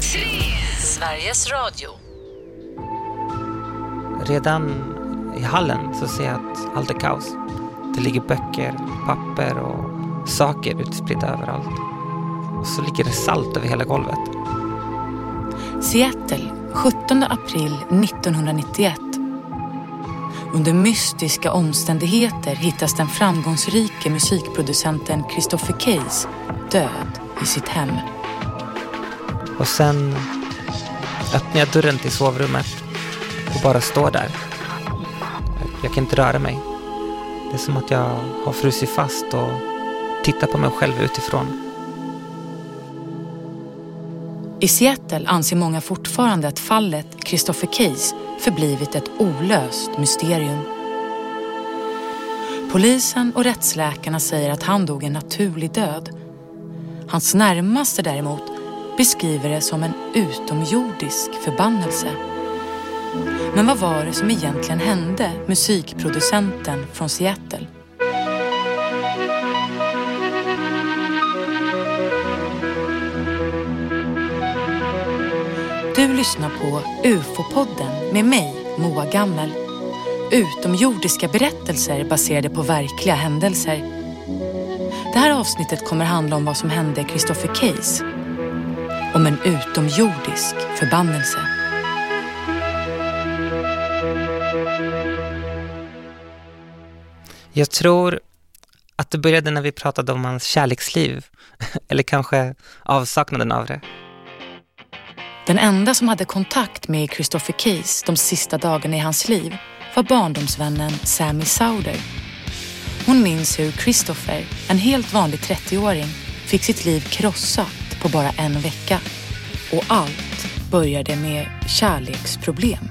Sveriges Radio. Redan i hallen så ser jag att allt är kaos. Det ligger böcker, papper och saker utspridda överallt. Och så ligger det salt över hela golvet. Seattle, 17 april 1991. Under mystiska omständigheter hittas den framgångsrike musikproducenten Christopher Case död i sitt hem. Och sen öppnar jag dörren till sovrummet och bara står där. Jag kan inte röra mig. Det är som att jag har frusit fast och tittar på mig själv utifrån. I Seattle anser många fortfarande att fallet Christopher Case förblivit ett olöst mysterium. Polisen och rättsläkarna säger att han dog en naturlig död. Hans närmaste däremot beskriver det som en utomjordisk förbannelse. Men vad var det som egentligen hände musikproducenten från Seattle? Du lyssnar på UFO-podden med mig, Moa Gammel. Utomjordiska berättelser baserade på verkliga händelser. Det här avsnittet kommer handla om vad som hände Christopher Case. Om en utomjordisk förbannelse. Jag tror att det började när vi pratade om hans kärleksliv. Eller kanske avsaknaden av det. Den enda som hade kontakt med Christopher Case de sista dagarna i hans liv var barndomsvännen Sammy Sauder. Hon minns hur Christopher, en helt vanlig 30-åring, fick sitt liv krossat på bara en vecka. Och allt började med kärleksproblem.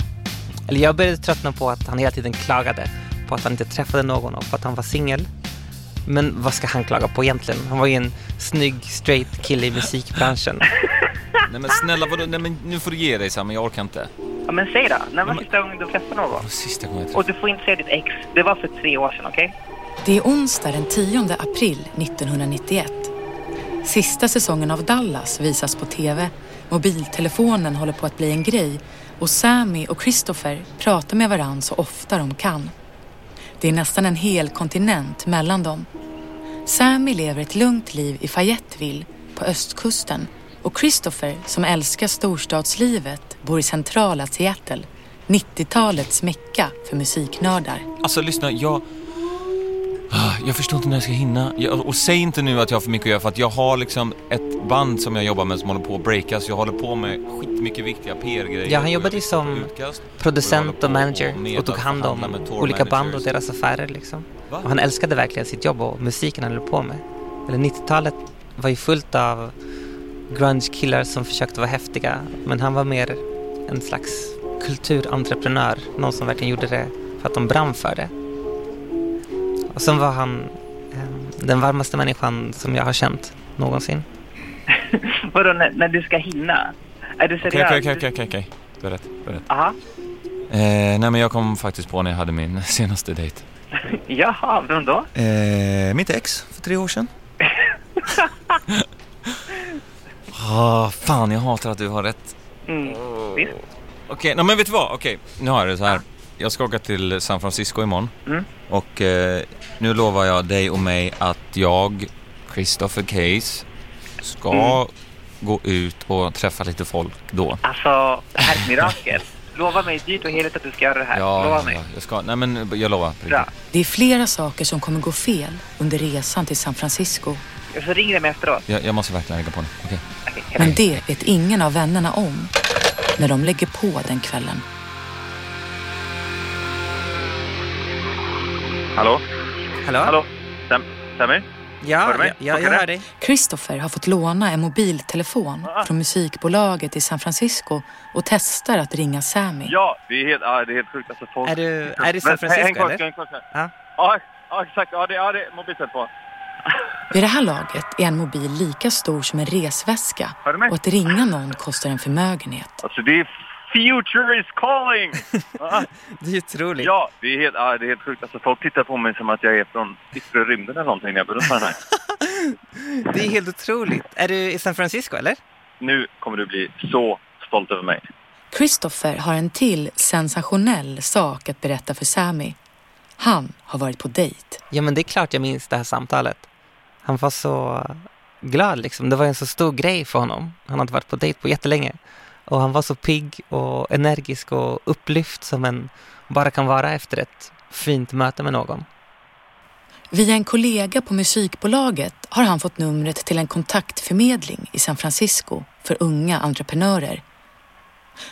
Eller jag började tröttna på att han hela tiden klagade på att han inte träffade någon och på att han var singel. Men vad ska han klaga på egentligen? Han var ju en snygg, straight kille i musikbranschen. Nej men snälla vadå? Nej men nu får du ge dig Sam, jag orkar inte. Ja, men säg då. När var Men- sista gången du träffade någon? Sista gången jag Och du får inte säga ditt ex. Det var för tre år sedan, okej? Det är onsdag den 10 april 1991. Sista säsongen av Dallas visas på TV. Mobiltelefonen håller på att bli en grej och Sammy och Christopher pratar med varandra så ofta de kan. Det är nästan en hel kontinent mellan dem. Sammy lever ett lugnt liv i Fayetteville på östkusten och Christopher, som älskar storstadslivet, bor i centrala Seattle. 90-talets mecka för musiknördar. Alltså lyssna, jag... Ah, Jag förstår inte när jag ska hinna. Jag, och säg inte nu att jag har för mycket att göra för att jag har liksom ett band som jag jobbar med som håller på att breakas. Jag håller på med skitmycket viktiga PR-grejer. Ja, han jobbade ju som Utkast. producent och manager Och och tog hand om olika band och deras affärer liksom. Va? Och han älskade verkligen sitt jobb och musiken han höll på med. Eller 90-talet var ju fullt av grunge-killar som försökte vara häftiga. Men han var mer en slags kulturentreprenör. Någon som verkligen gjorde det för att de brann för det. Och sen var han eh, den varmaste människan som jag har känt någonsin. Vadå, när, när du ska hinna? Är du Okej, seriös? okej, okej, okej, okej. Du har rätt, du har rätt. Aha. Eh, nej men jag kom faktiskt på när jag hade min senaste dejt. Jaha, vem då? Eh, mitt ex för tre år sedan. Ah, fan, jag hatar att du har rätt. Mm. Visst. Okej, nej men vet du vad? Okej, nu har jag det så här. Jag ska åka till San Francisco imorgon. Mm. Och eh, nu lovar jag dig och mig att jag, Christopher Case, ska Mm. gå ut och träffa lite folk då. Alltså, det här är ett mirakel. Lova mig dyrt och heligt att du ska göra det här. Lova Ja, mig. ja, jag ska. Nej men jag lovar. Bra. Det är flera saker som kommer gå fel under resan till San Francisco. Så ringer mig efteråt. Jag, jag måste verkligen lägga på nu. Okej, hej. Men det vet ingen av vännerna om när de lägger på den kvällen. Hallå? Hallå? Hallå? Sam, Sammy? Ja, Hör du mig? ja, jag, hör det? dig. Christopher har fått låna en mobiltelefon från musikbolaget i San Francisco och testar att ringa Sammy. Ja, det är helt, ja, det är helt sjukt. Alltså, folk... Är du, är du i San Francisco häng kvar, eller? häng kvar, häng. Ja. Ja, ja, exakt. Ja, det, ja, det är mobiltelefon. Vid det här laget är en mobil lika stor som en resväska och att ringa någon kostar en förmögenhet. Alltså, det är future is calling! Det är otroligt. ja, det är helt, ja, det är helt sjukt. Alltså, folk tittar på mig som att jag är från yttre rymden eller någonting när jag berättar den här. Det är helt otroligt. Är du i San Francisco eller? nu kommer du bli så stolt över mig. Christopher har en till sensationell sak att berätta för Sammy. Han har varit på dejt. Ja, men det är klart jag minns det här samtalet. Han var så glad liksom. Det var en så stor grej för honom. Han hade varit på dejt på jättelänge. Och han var så pigg och energisk och upplyft som en bara kan vara efter ett fint möte med någon. Via en kollega på musikbolaget har han fått numret till en kontaktförmedling i San Francisco för unga entreprenörer.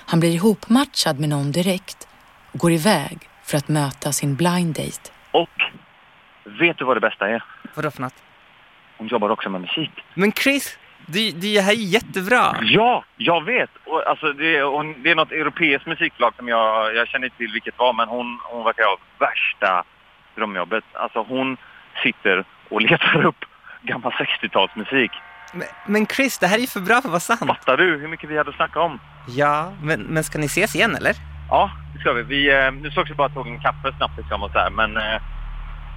Han blir ihopmatchad med någon direkt och går iväg för att möta sin blind date. Och vet du vad det bästa är? Vadå för något? Hon jobbar också med musik. Men Chris, det, det här är jättebra. Ja, jag vet. Och, alltså, det, är, hon, det är något europeiskt musikbolag som jag, jag känner inte till vilket var, men hon, hon verkar ha värsta drömjobbet. Alltså hon sitter och letar upp gammal 60-talsmusik. Men, men Chris, det här är ju för bra för att vara sant. Fattar du hur mycket vi hade att snacka om? Ja, men, men ska ni ses igen eller? Ja, det ska vi. vi eh, nu såg vi bara tog en kaffe snabbt liksom och så här, men eh,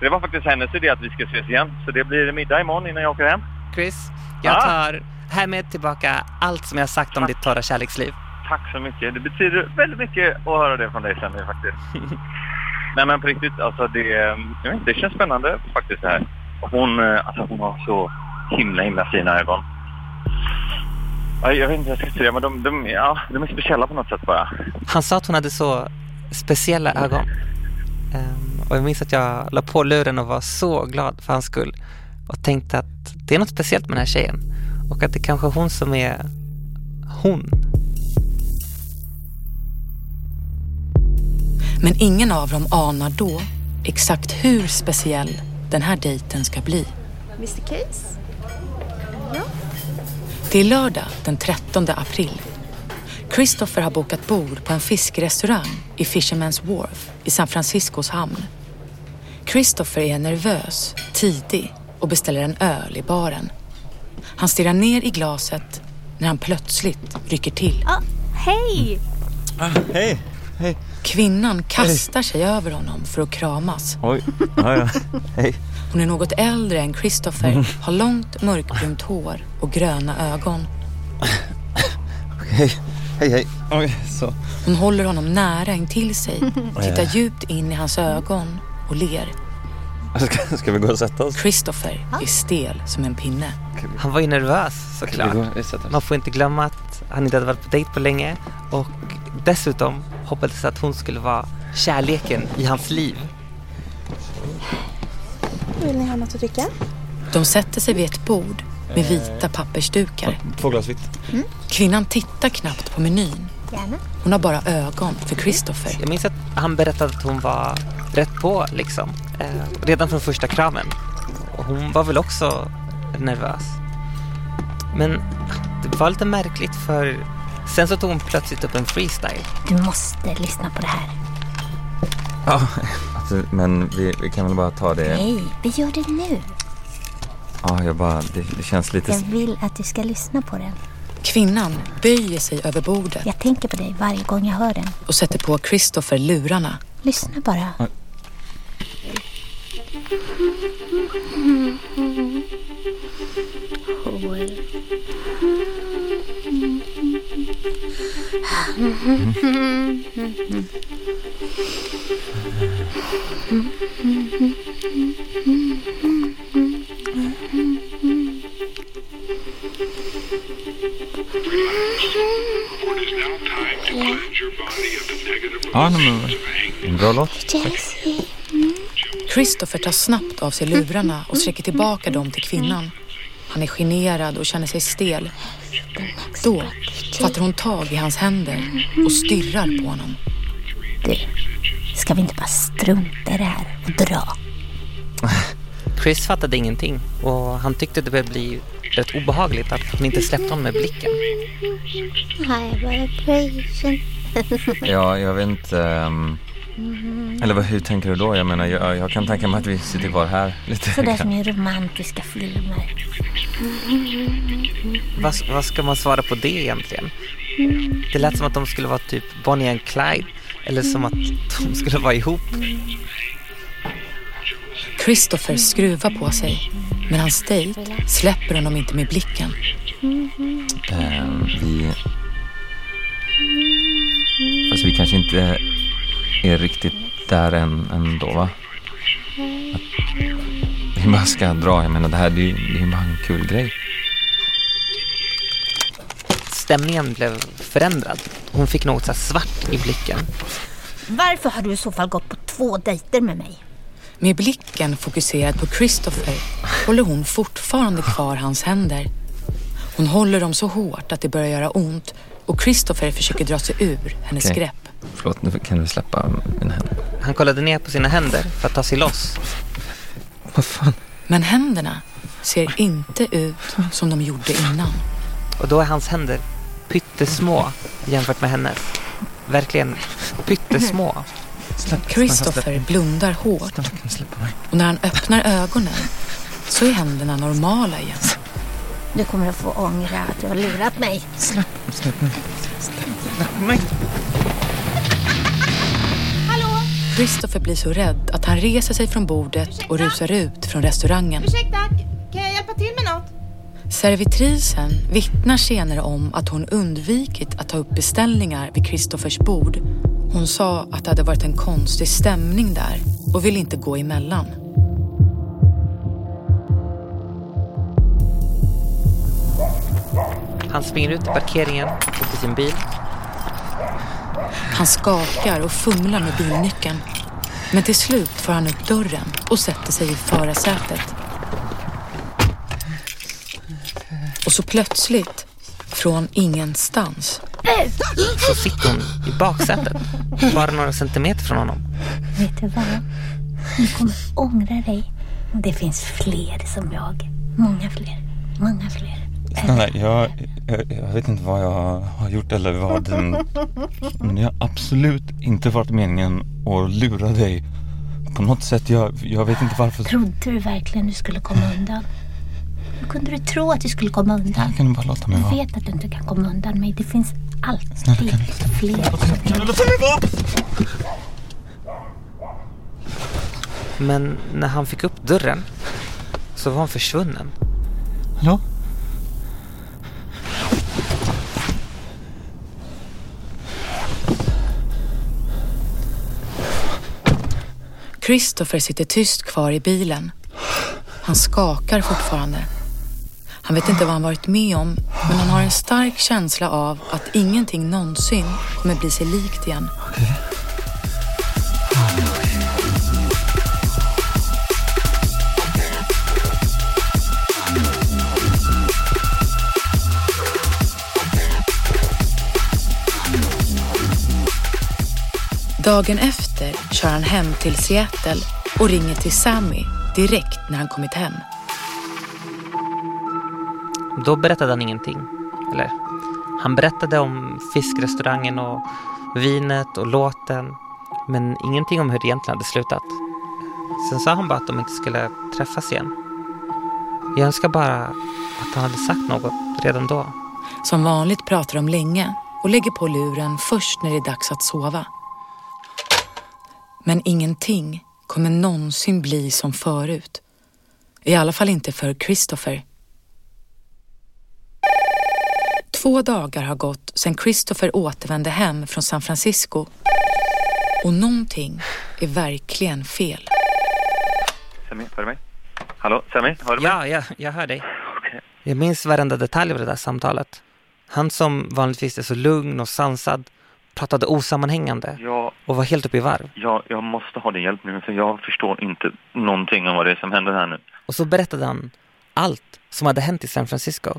det var faktiskt hennes idé att vi ska ses igen. Så det blir middag imorgon innan jag åker hem. Chris, jag Ja. tar härmed tillbaka allt som jag sagt om ditt torra kärleksliv. Tack så mycket. Det betyder väldigt mycket att höra det från dig nu faktiskt. Nej men på riktigt, alltså det, jag inte, det känns spännande faktiskt det här. Hon, eh, alltså hon har så himla himla fina ögon. Ja, Jag vet inte hur jag ska säga men de, de, ja, de är speciella på något sätt bara. Han sa att hon hade så speciella ögon. Ehm, och jag minns att jag la på luren och var så glad för hans skull. Och tänkte att det är något speciellt med den här tjejen. Och att det kanske är hon som är hon. Men ingen av dem anar då exakt hur speciell den här dejten ska bli. Mr Case? Det är lördag den 13 april. Christopher har bokat bord på en fiskrestaurang i Fisherman's Wharf i San Franciscos hamn. Christopher är nervös, tidig och beställer en öl i baren. Han stirrar ner i glaset när han plötsligt rycker till. Ah, hej! Hej! Hej! Kvinnan kastar sig över honom för att kramas. Oj, ja, ja. Hej. Hon är något äldre än Christopher, har långt mörkbrunt hår och gröna ögon. Hej, hej, hej. Oj, så. Hon håller honom nära intill sig, tittar djupt in i hans ögon och ler. Ska, ska vi gå och sätta oss? Christopher är stel som en pinne. Han var ju nervös såklart. Man får inte glömma att han inte hade varit på dejt på länge. Och dessutom hoppades att hon skulle vara kärleken i hans liv. Vill ni ha något att dricka? De sätter sig vid ett bord med vita pappersdukar. Två glas vitt. Kvinnan tittar knappt på menyn. Gärna. Hon har bara ögon för Christopher. Jag minns att han berättade att hon var rätt på liksom. Eh, redan från första kraven. Och hon var väl också nervös. Men det var lite märkligt för sen så tog hon plötsligt upp en freestyle. Du måste lyssna på det här. Ja, alltså, men vi, vi kan väl bara ta det. Nej, vi gör det nu. Ja, jag bara, det, det känns lite... Jag vill att du ska lyssna på den. Kvinnan böjer sig över bordet Jag tänker på dig varje gång jag hör den. och sätter på Christopher lurarna. Lyssna bara. Hål. Ja, nej, men, en bra låt. Jessie. Christopher tar snabbt av sig lurarna och sträcker tillbaka dem till kvinnan. Han är generad och känner sig stel. Då fattar hon tag i hans händer och stirrar på honom. Du, ska vi inte bara strunta i det här och dra? Chris fattade ingenting och han tyckte det började bli rätt obehagligt att hon inte släppte honom med blicken. High vibration. Ja, jag vet inte... ehm, Eller vad, hur tänker du då? Jag menar, jag, jag kan tänka mig att vi sitter kvar här lite. Sådär som i romantiska filmer. Vad, vad ska man svara på det egentligen? Det lät som att de skulle vara typ Bonnie and Clyde eller som att de skulle vara ihop. Christopher skruvar på sig, men hans dejt släpper honom inte med blicken. Eh, vi... Fast vi kanske inte är riktigt där än ändå va? Att vi bara ska dra. Jag menar det här det är ju det är ju bara en kul grej. Stämningen blev förändrad. Hon fick något så här svart i blicken. Varför har du i så fall gått på två dejter med mig? Med blicken fokuserad på Christopher håller hon fortfarande kvar hans händer. Hon håller dem så hårt att det börjar göra ont och Christopher försöker dra sig ur hennes Okej. grepp. Förlåt, nu kan du släppa mina händer. Han kollade ner på sina händer för att ta sig loss. Vad fan? Men händerna ser inte ut som de gjorde innan. Och då är hans händer pyttesmå jämfört med hennes. Verkligen pyttesmå. Christopher blundar hårt mig? och när han öppnar ögonen så är händerna normala igen. Du kommer att få ångra att du har lurat mig. Släpp, släpp mig. Christopher blir så rädd att han reser sig från bordet och rusar ut från restaurangen. Ursäkta, kan jag hjälpa till med något? Servitrisen vittnar senare om att hon undvikit att ta upp beställningar vid Christophers bord. Hon sa att det hade varit en konstig stämning där och vill inte gå emellan. Han springer ut i parkeringen och till sin bil. Han skakar och fumlar med bilnyckeln. Men till slut får han upp dörren och sätter sig i förarsätet. Och så plötsligt, från ingenstans, Så sitter hon i baksätet. Bara några centimeter från honom. Vet du vad? Du kommer ångra dig. Det finns fler som jag. Många fler. Många fler. Snälla, jag, jag, jag vet inte vad jag har gjort eller vad. Men, men det har absolut inte varit meningen att lura dig. På något sätt, jag, jag vet inte varför. Trodde du verkligen du skulle komma undan? Hur kunde du tro att du skulle komma undan? Kan du bara låta mig Jag vara? vet att du inte kan komma undan mig. Det finns alltid Snälla, kan fler. Kan du låta mig vara? Men när han fick upp dörren så var hon försvunnen. Hallå? Christopher sitter tyst kvar i bilen. Han skakar fortfarande. Han vet inte vad han varit med om, men han har en stark känsla av att ingenting någonsin kommer bli sig likt igen. Dagen efter kör han hem till Seattle och ringer till Sammy direkt när han kommit hem. Då berättade han ingenting. Eller, han berättade om fiskrestaurangen och vinet och låten. Men ingenting om hur det egentligen hade slutat. Sen sa han bara att de inte skulle träffas igen. Jag önskar bara att han hade sagt något redan då. Som vanligt pratar de länge och lägger på luren först när det är dags att sova. Men ingenting kommer någonsin bli som förut. I alla fall inte för Christopher. Två dagar har gått sedan Christopher återvände hem från San Francisco. Och någonting är verkligen fel. Sami, hör du mig? Hallå, Sami, hör du mig? Ja, jag, jag hör dig. Okej. Jag minns varenda detalj av det där samtalet. Han som vanligtvis är så lugn och sansad pratade osammanhängande Jag, och var helt uppe i varv. jag, jag måste ha din hjälp nu, för jag förstår inte någonting om vad det är som händer här nu. Och så berättade han allt som hade hänt i San Francisco.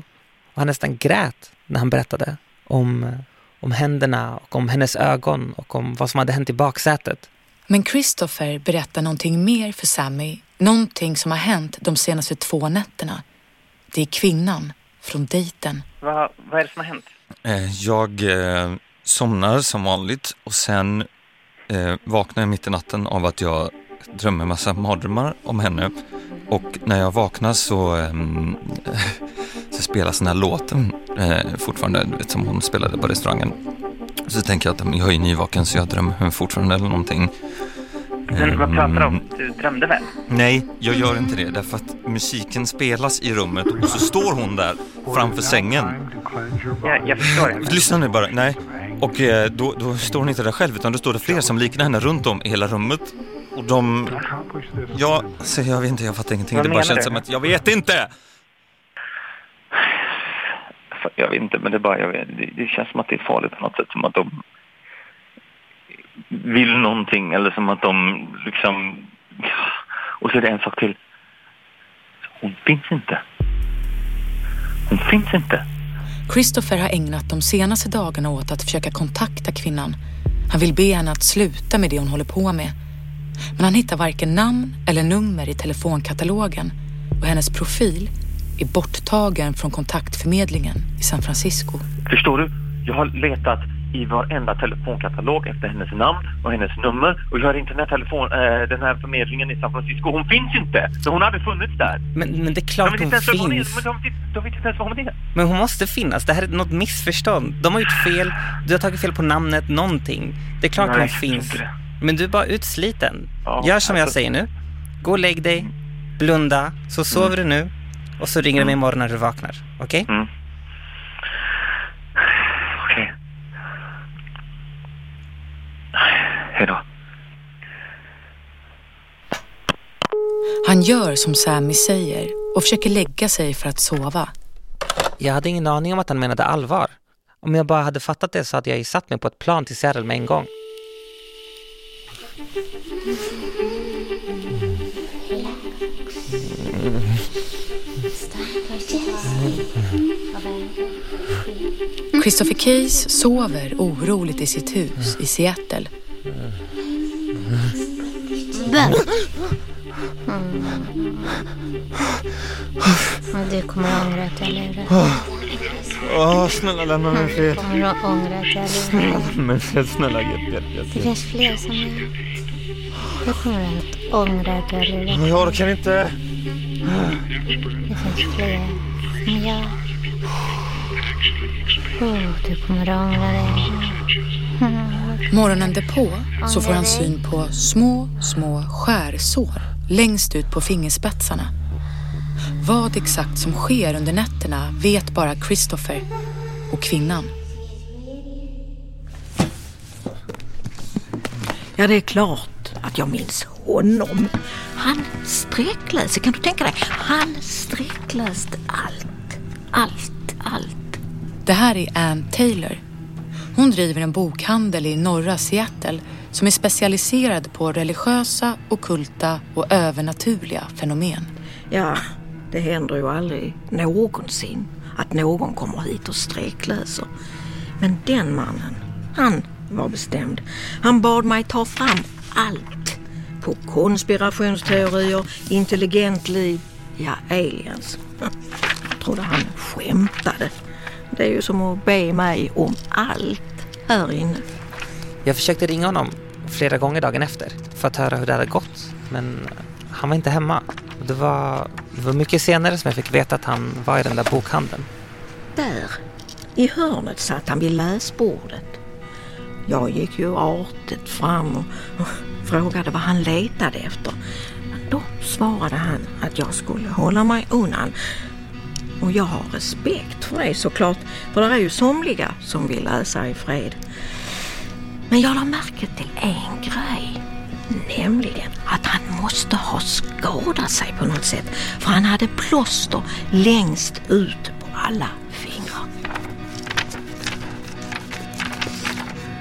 Och han nästan grät när han berättade om, om händerna och om hennes ögon och om vad som hade hänt i baksätet. Men Christopher berättar någonting mer för Sammy. Någonting som har hänt de senaste två nätterna. Det är kvinnan från dejten. Va, vad är det som har hänt? Eh, Jag eh, somnar som vanligt och sen eh, vaknar jag mitt i natten av att jag drömmer massa mardrömmar om henne. Och när jag vaknar så, ehm, så spelas den här låten eh, fortfarande, du vet, som hon spelade på restaurangen. Så tänker jag att jag är nyvaken så jag drömmer fortfarande eller någonting. Men vad pratar du om? Du drömde väl? Nej, jag gör inte det därför att musiken spelas i rummet och så står hon där framför sängen. Ja, jag förstår. Lyssna nu bara, nej. Och eh, då, då står hon inte där själv utan då står det fler som liknar henne runt om i hela rummet. Och de... Ja, så jag vet inte, jag fattar ingenting. Vad det bara känns du? som att jag vet inte! Jag vet inte, men det, bara, vet, det, det känns som att det är farligt på något sätt. Som att de vill någonting eller som att de liksom... Och så är det en sak till. Hon finns inte. Hon finns inte. Christopher har ägnat de senaste dagarna åt att försöka kontakta kvinnan. Han vill be henne att sluta med det hon håller på med. Men han hittar varken namn eller nummer i telefonkatalogen och hennes profil är borttagen från kontaktförmedlingen i San Francisco. Förstår du? Jag har letat i varenda telefonkatalog efter hennes namn och hennes nummer och jag har inte den här, telefon, eh, den här förmedlingen i San Francisco. Hon finns inte! Så hon har aldrig funnits där. Men, men det är klart hon är. finns. Men de vet, de vet inte ens vad hon är. Men hon måste finnas. Det här är något missförstånd. De har gjort fel. Du har tagit fel på namnet, någonting. Det är klart Nej, hon jag finns. Men du är bara utsliten. Ja, Gör som jag alltså- säger nu. Gå och lägg dig. Blunda. Så sover du nu. Och så ringer du mig imorgon när du vaknar. Okej? Mm. Okej. Hej då. Han gör som Sammy säger och försöker lägga sig för att sova. Jag hade ingen aning om att han menade allvar. Om jag bara hade fattat det så hade jag ju satt mig på ett plan till Seattle med en gång. Christopher Case sover oroligt i sitt hus i Seattle. Bön. Mm. Du kommer att ångra att jag lurade. Åh, snälla lämna mig fred. Du kommer att ångra att jag lurade. Men snälla, hjälp, hjälp, Det hjälp. finns fler som jag. Du kommer att ångra att jag lurade. Jag orkar inte. Det finns fler jag. Oh, du kommer ångra dig. Morgonen därpå så får han syn på små, små skärsår längst ut på fingerspetsarna. Vad exakt som sker under nätterna vet bara Christopher och kvinnan. Ja, det är klart att jag minns honom. Han sträckläste, kan du tänka dig? Han sträckläste allt, allt, allt. Det här är Ann Taylor. Hon driver en bokhandel i norra Seattle som är specialiserad på religiösa, okulta och övernaturliga fenomen. Ja, det händer ju aldrig någonsin att någon kommer hit och sträckläser. Men den mannen, han var bestämd. Han bad mig ta fram allt. På konspirationsteorier, intelligent liv, ja aliens. Trodde han skämtade. Det är ju som att be mig om allt här inne. Jag försökte ringa honom flera gånger dagen efter för att höra hur det hade gått. Men han var inte hemma. Det var, det var mycket senare som jag fick veta att han var i den där bokhandeln. Där, i hörnet satt han vid läsbordet. Jag gick ju artigt fram och, och frågade vad han letade efter. Då svarade han att jag skulle hålla mig undan. Och jag har respekt för det såklart, för det är ju somliga som vill läsa i fred. Men jag la märke till en grej. Nämligen att han måste ha skadat sig på något sätt. För han hade plåster längst ut på alla fingrar.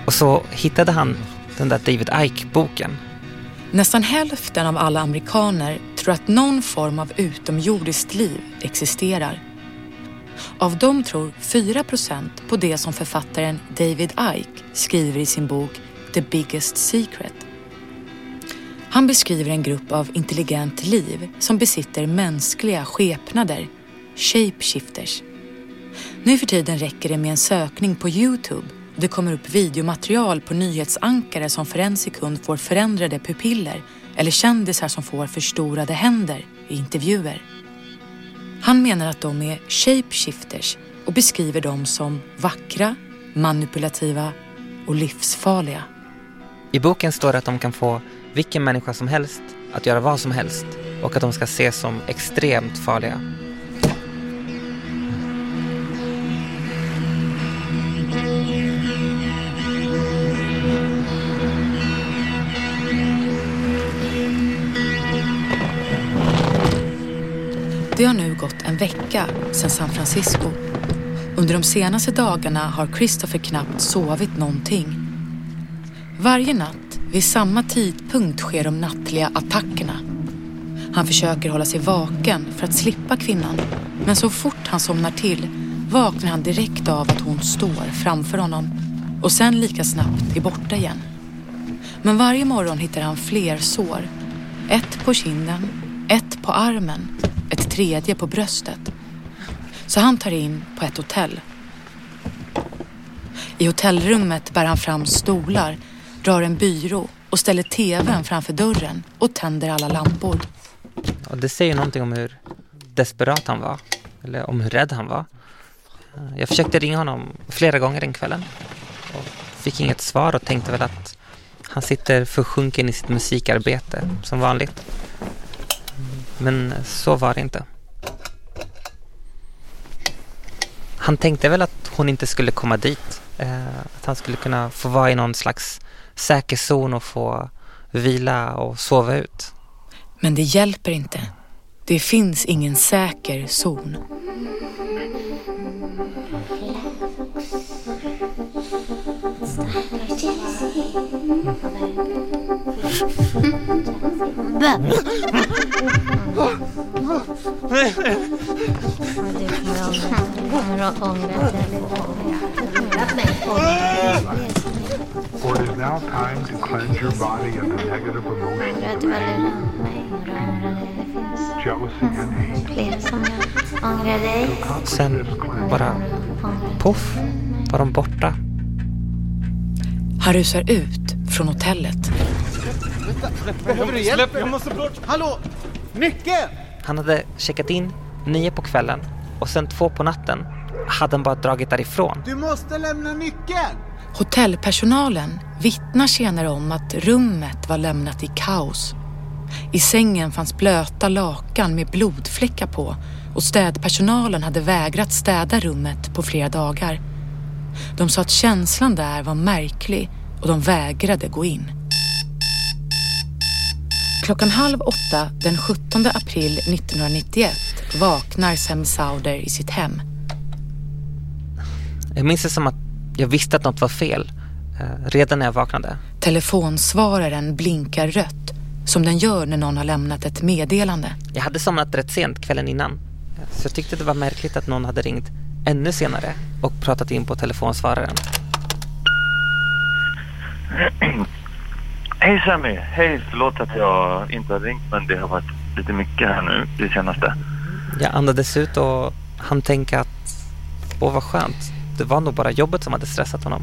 Och så hittade han den där David Icke-boken. Nästan hälften av alla amerikaner tror att någon form av utomjordiskt liv existerar. Av dem tror 4 procent på det som författaren David Icke skriver i sin bok The Biggest Secret. Han beskriver en grupp av intelligent liv som besitter mänskliga skepnader, shapeshifters. Nu för tiden räcker det med en sökning på Youtube och det kommer upp videomaterial på nyhetsankare som för en sekund får förändrade pupiller eller kändisar som får förstorade händer i intervjuer. Han menar att de är shapeshifters och beskriver dem som vackra, manipulativa och livsfarliga. I boken står det att de kan få vilken människa som helst att göra vad som helst och att de ska ses som extremt farliga. Det har nu gått en vecka sedan San Francisco. Under de senaste dagarna har Christopher knappt sovit någonting. Varje natt vid samma tidpunkt sker de nattliga attackerna. Han försöker hålla sig vaken för att slippa kvinnan. Men så fort han somnar till vaknar han direkt av att hon står framför honom. Och sen lika snabbt är borta igen. Men varje morgon hittar han fler sår. Ett på kinden, ett på armen, ett tredje på bröstet. Så han tar in på ett hotell. I hotellrummet bär han fram stolar, drar en byrå och ställer tvn framför dörren och tänder alla lampor. Och det säger någonting om hur desperat han var. Eller om hur rädd han var. Jag försökte ringa honom flera gånger den kvällen. Och fick inget svar och tänkte väl att han sitter försjunken i sitt musikarbete som vanligt. Men så var det inte. Han tänkte väl att hon inte skulle komma dit. Eh, att han skulle kunna få vara i någon slags säker zon och få vila och sova ut. Men det hjälper inte. Det finns ingen säker zon. For it is now time to cleanse your body of the negative emotions of jealousy and hate. Sen bara poff var de borta. Han rusar ut från hotellet. Behöver du hjälp? Jag måste bort. Hallå! Nyckeln! Han hade checkat in nio på kvällen och sen två på natten hade han bara dragit därifrån. Du måste lämna nyckeln! Hotellpersonalen vittnar senare om att rummet var lämnat i kaos. I sängen fanns blöta lakan med blodfläckar på och städpersonalen hade vägrat städa rummet på flera dagar. De sa att känslan där var märklig och de vägrade gå in. Klockan halv åtta den 17 april 1991 vaknar Sem Sauder i sitt hem. Jag minns det som att jag visste att något var fel eh, redan när jag vaknade. Telefonsvararen blinkar rött som den gör när någon har lämnat ett meddelande. Jag hade somnat rätt sent kvällen innan. Så jag tyckte det var märkligt att någon hade ringt ännu senare och pratat in på telefonsvararen. Hej Sammy! Hej, förlåt att jag inte har ringt men det har varit lite mycket här nu det senaste. Jag andades ut och han tänka att åh vad skönt. Det var nog bara jobbet som hade stressat honom.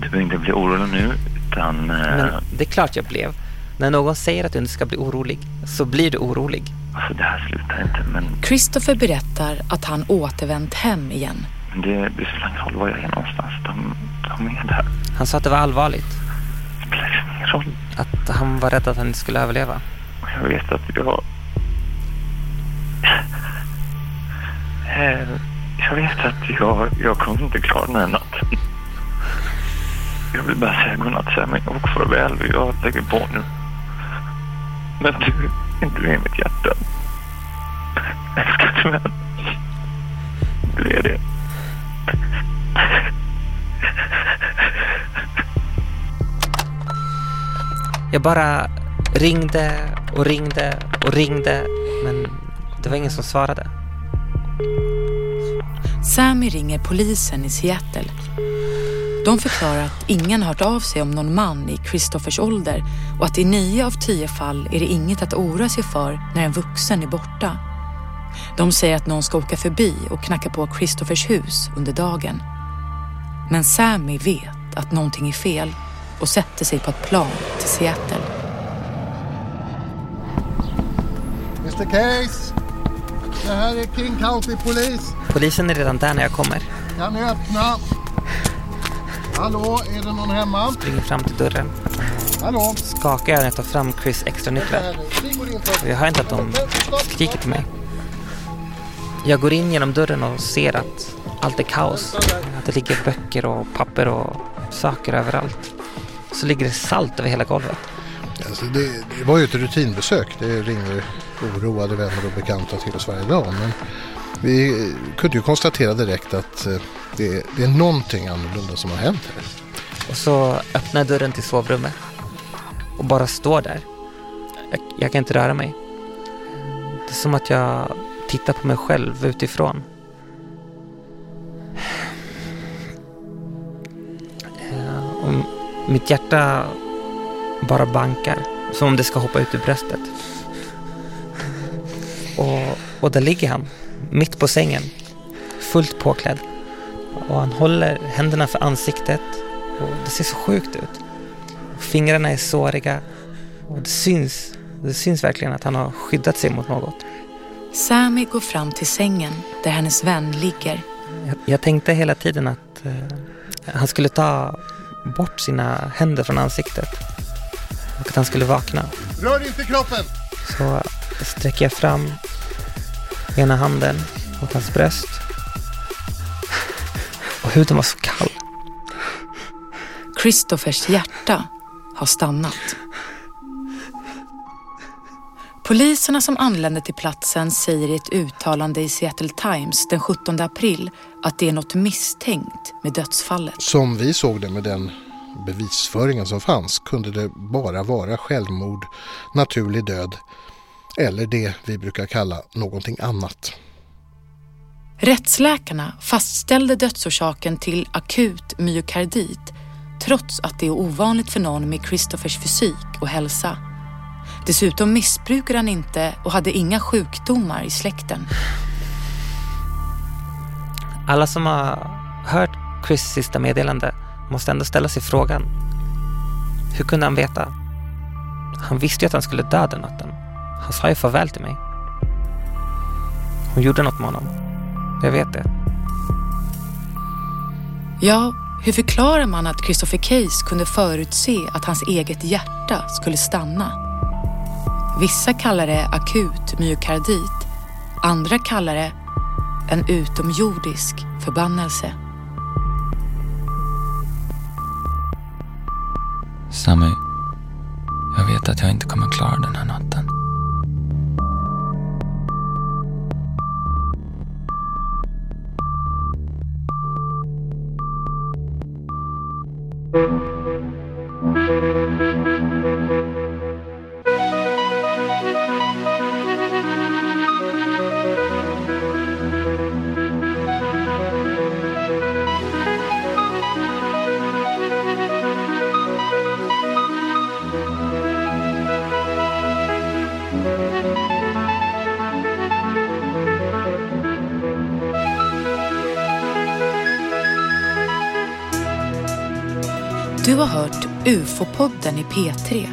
Du behöver inte bli orolig nu utan... eh, Men det är klart jag blev. När någon säger att du inte ska bli orolig så blir du orolig. Alltså det här slutar inte men Christopher berättar att han återvänt hem igen. men det, det spelar ingen roll var jag är någonstans. De, de är där. Han sa att det var allvarligt. Spelar ingen roll. Att han var rädd att han inte skulle överleva. Jag vet att jag... Eh, Jag vet att jag, jag kommer inte klara den här natten. Jag vill bara säga godnatt Sammy och farväl jag lägger på nu. Men du, du är mitt hjärta. Älskade vän. Du är det. Jag bara ringde och ringde och ringde men det var ingen som svarade. Sammy ringer polisen i Seattle. De förklarar att ingen hört av sig om någon man i Christophers ålder och att i nio av tio fall är det inget att oroa sig för när en vuxen är borta. De säger att någon ska åka förbi och knacka på Christophers hus under dagen. Men Sammy vet att någonting är fel och sätter sig på ett plan till Seattle. Mr Case! Det här är King County Polis. Polisen är redan där när jag kommer. Kan ni öppna? Hallå, är det någon hemma? Springer fram till dörren. Hallå? Skakar när jag tar fram Chris extra nycklar. Och jag hör inte att de skriker till mig. Jag går in genom dörren och ser att allt är kaos. Att det ligger böcker och papper och saker överallt. Så ligger det salt över hela golvet. Alltså det, det var ju ett rutinbesök. Det ringer oroade vänner och bekanta till oss varje dag. Men vi kunde ju konstatera direkt att eh, det, det är någonting annorlunda som har hänt här. Och så öppnar jag dörren till sovrummet och bara står där. Jag, jag kan inte röra mig. Det är som att jag tittar på mig själv utifrån. Mitt hjärta bara bankar, som om det ska hoppa ut ur bröstet. Och, och där ligger han, mitt på sängen, fullt påklädd. Och han håller händerna för ansiktet och det ser så sjukt ut. Fingrarna är såriga och det syns, det syns verkligen att han har skyddat sig mot något. Sammy går fram till sängen där hennes vän ligger. Jag, jag tänkte hela tiden att eh, han skulle ta bort sina händer från ansiktet och att han skulle vakna. Rör inte kroppen! Så sträcker jag fram ena handen mot hans bröst. Och huden var så kall. Christophers hjärta har stannat. Poliserna som anlände till platsen säger i ett uttalande i Seattle Times den 17 april att det är något misstänkt med dödsfallet. Som vi såg det med den bevisföringen som fanns kunde det bara vara självmord, naturlig död eller det vi brukar kalla någonting annat. Rättsläkarna fastställde dödsorsaken till akut myokardit trots att det är ovanligt för någon med Christophers fysik och hälsa. Dessutom missbrukar han inte och hade inga sjukdomar i släkten. Alla som har hört Chris sista meddelande måste ändå ställa sig frågan. Hur kunde han veta? Han visste ju att han skulle dö den natten. Han sa ju farväl till mig. Hon gjorde något med honom. Jag vet det. Ja, hur förklarar man att Christopher Case kunde förutse att hans eget hjärta skulle stanna? Vissa kallar det akut myokardit. Andra kallar det en utomjordisk förbannelse. Sammy, jag vet att jag inte kommer klara den här natten. Du har hört UFO-podden i P3.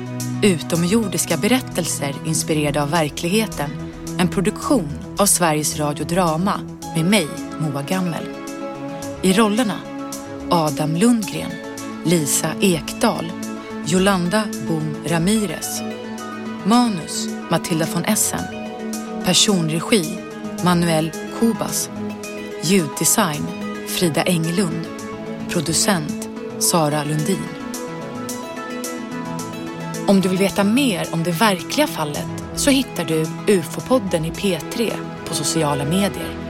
Utomjordiska berättelser inspirerade av verkligheten. En produktion av Sveriges Radio Drama med mig, Moa Gammel. I rollerna Adam Lundgren, Lisa Ekdahl, Jolanda Bom Ramirez. Manus Matilda von Essen. Personregi Manuel Kubas. Ljuddesign Frida Englund. Producent Sara Lundin. Om du vill veta mer om det verkliga fallet så hittar du UFO-podden i P3 på sociala medier.